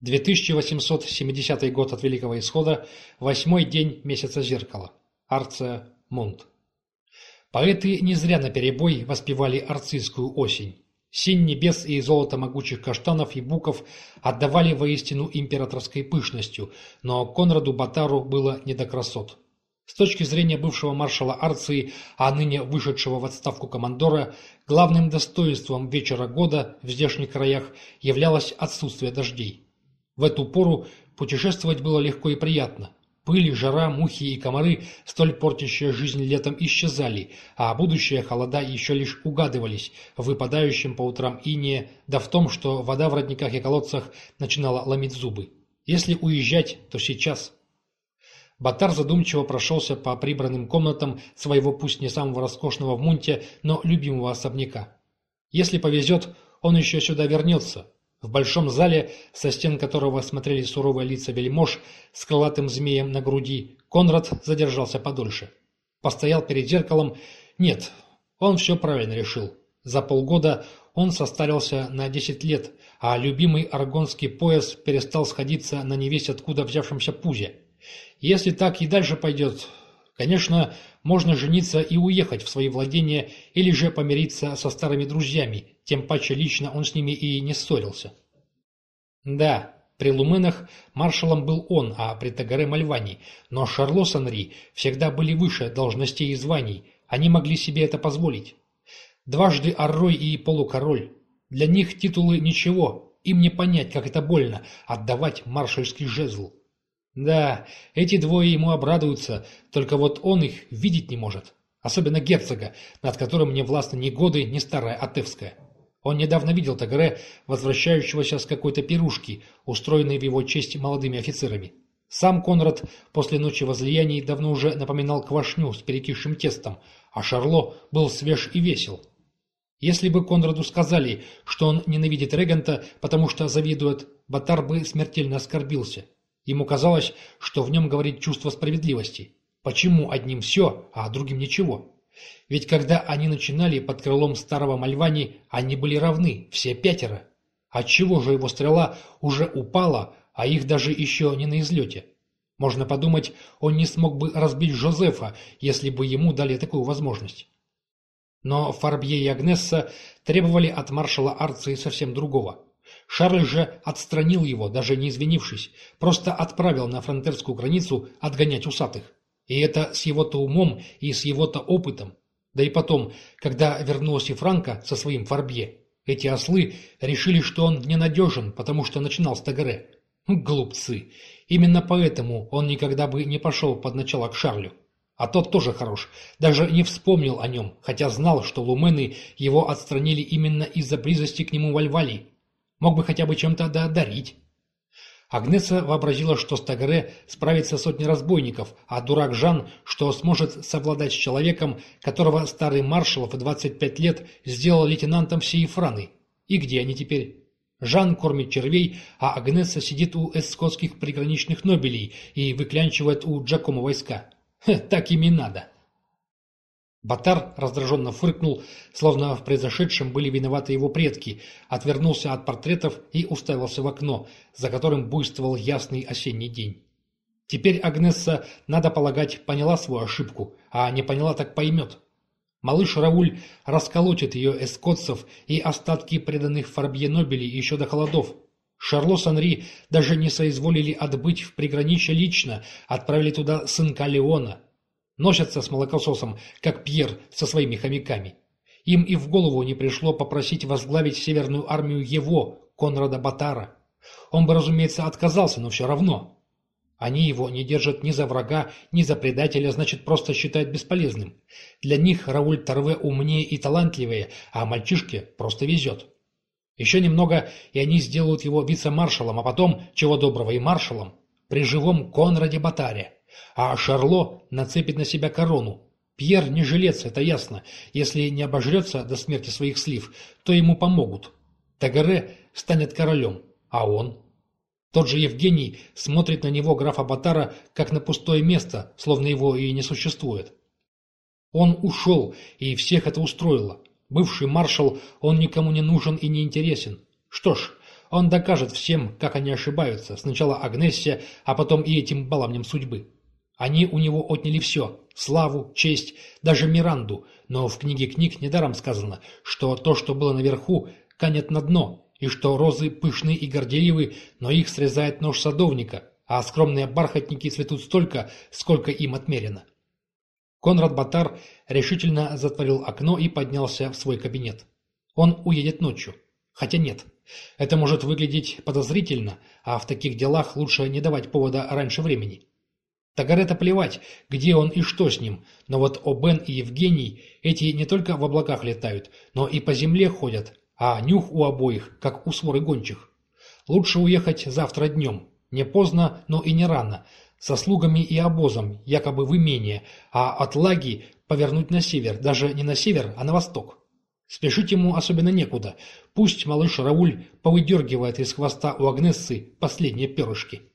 2870 год от Великого Исхода, восьмой день месяца зеркала. Арция Мунт. Поэты не зря наперебой воспевали арцистскую осень. Синь небес и золото могучих каштанов и буков отдавали воистину императорской пышностью, но Конраду Батару было не до красот. С точки зрения бывшего маршала Арции, а ныне вышедшего в отставку командора, главным достоинством вечера года в здешних краях являлось отсутствие дождей. В эту пору путешествовать было легко и приятно. Пыль, жара, мухи и комары, столь портящие жизнь летом, исчезали, а будущие холода еще лишь угадывались в выпадающем по утрам инее, да в том, что вода в родниках и колодцах начинала ломить зубы. Если уезжать, то сейчас. Батар задумчиво прошелся по прибранным комнатам своего пусть не самого роскошного в Мунте, но любимого особняка. Если повезет, он еще сюда вернется, в большом зале, со стен которого смотрели суровые лица вельмож с крылатым змеем на груди, Конрад задержался подольше. Постоял перед зеркалом. Нет, он все правильно решил. За полгода он состарился на десять лет, а любимый аргонский пояс перестал сходиться на невесть откуда взявшемся пузе. Если так и дальше пойдет, конечно, можно жениться и уехать в свои владения или же помириться со старыми друзьями, тем паче лично он с ними и не ссорился. Да, при Луменах маршалом был он, а при Тагаре Мальвани, но Шарло с Анри всегда были выше должностей и званий, они могли себе это позволить. Дважды Аррой и полукороль. Для них титулы ничего, им не понять, как это больно, отдавать маршальский жезл. Да, эти двое ему обрадуются, только вот он их видеть не может. Особенно герцога, над которым не властны ни годы, ни старая Атевская. Он недавно видел Тагре, возвращающегося с какой-то пирушки, устроенной в его честь молодыми офицерами. Сам Конрад после ночи возлияний давно уже напоминал квашню с перекисшим тестом, а Шарло был свеж и весел. Если бы Конраду сказали, что он ненавидит регента, потому что завидует, Батар бы смертельно оскорбился. Ему казалось, что в нем говорит чувство справедливости. Почему одним все, а другим ничего? Ведь когда они начинали под крылом старого Мальвани, они были равны, все пятеро. Отчего же его стрела уже упала, а их даже еще не на излете? Можно подумать, он не смог бы разбить Жозефа, если бы ему дали такую возможность. Но Фарбье и Агнесса требовали от маршала Арции совсем другого. Шарль же отстранил его, даже не извинившись, просто отправил на фронтерскую границу отгонять усатых. И это с его-то умом и с его-то опытом. Да и потом, когда вернулся Франко со своим Фарбье, эти ослы решили, что он ненадежен, потому что начинал с Тагаре. Глупцы. Именно поэтому он никогда бы не пошел под начало к Шарлю. А тот тоже хорош. Даже не вспомнил о нем, хотя знал, что лумены его отстранили именно из-за близости к нему в Альвалии. Мог бы хотя бы чем-то додарить. Агнеса вообразила, что Стагаре справится сотни разбойников, а дурак Жан, что сможет совладать с человеком, которого старый маршал в 25 лет сделал лейтенантом всей Франы. И где они теперь? Жан кормит червей, а Агнеса сидит у эскотских приграничных нобелей и выклянчивает у Джакома войска. Хе, так им и надо. Батар раздраженно фыркнул, словно в произошедшем были виноваты его предки, отвернулся от портретов и уставился в окно, за которым буйствовал ясный осенний день. Теперь Агнесса, надо полагать, поняла свою ошибку, а не поняла так поймет. Малыш Рауль расколотит ее эскотцев и остатки преданных Фарбье Нобели еще до холодов. Шарло Санри даже не соизволили отбыть в приграничье лично, отправили туда сынка Леона. Носятся с молокососом, как Пьер со своими хомяками. Им и в голову не пришло попросить возглавить Северную армию его, Конрада Батара. Он бы, разумеется, отказался, но все равно. Они его не держат ни за врага, ни за предателя, значит, просто считают бесполезным. Для них Рауль Торве умнее и талантливее, а мальчишке просто везет. Еще немного, и они сделают его вице-маршалом, а потом, чего доброго, и маршалом, при живом Конраде Батаре. А Шарло нацепит на себя корону. Пьер не жилец, это ясно. Если не обожрется до смерти своих слив, то ему помогут. Тагаре станет королем, а он? Тот же Евгений смотрит на него графа Батара как на пустое место, словно его и не существует. Он ушел, и всех это устроило. Бывший маршал, он никому не нужен и не интересен. Что ж, Он докажет всем, как они ошибаются, сначала Агнессе, а потом и этим баламням судьбы. Они у него отняли все – славу, честь, даже Миранду, но в книге книг недаром сказано, что то, что было наверху, канет на дно, и что розы пышные и горделивы, но их срезает нож садовника, а скромные бархатники цветут столько, сколько им отмерено. Конрад Батар решительно затворил окно и поднялся в свой кабинет. Он уедет ночью. Хотя нет. Это может выглядеть подозрительно, а в таких делах лучше не давать повода раньше времени. Тагарета плевать, где он и что с ним, но вот Обен и Евгений, эти не только в облаках летают, но и по земле ходят, а нюх у обоих, как у своры гончих. Лучше уехать завтра днем, не поздно, но и не рано, со слугами и обозом, якобы в имение, а от Лаги повернуть на север, даже не на север, а на восток. Спешить ему особенно некуда, пусть малыш Рауль повыдергивает из хвоста у Агнессы последние перышки.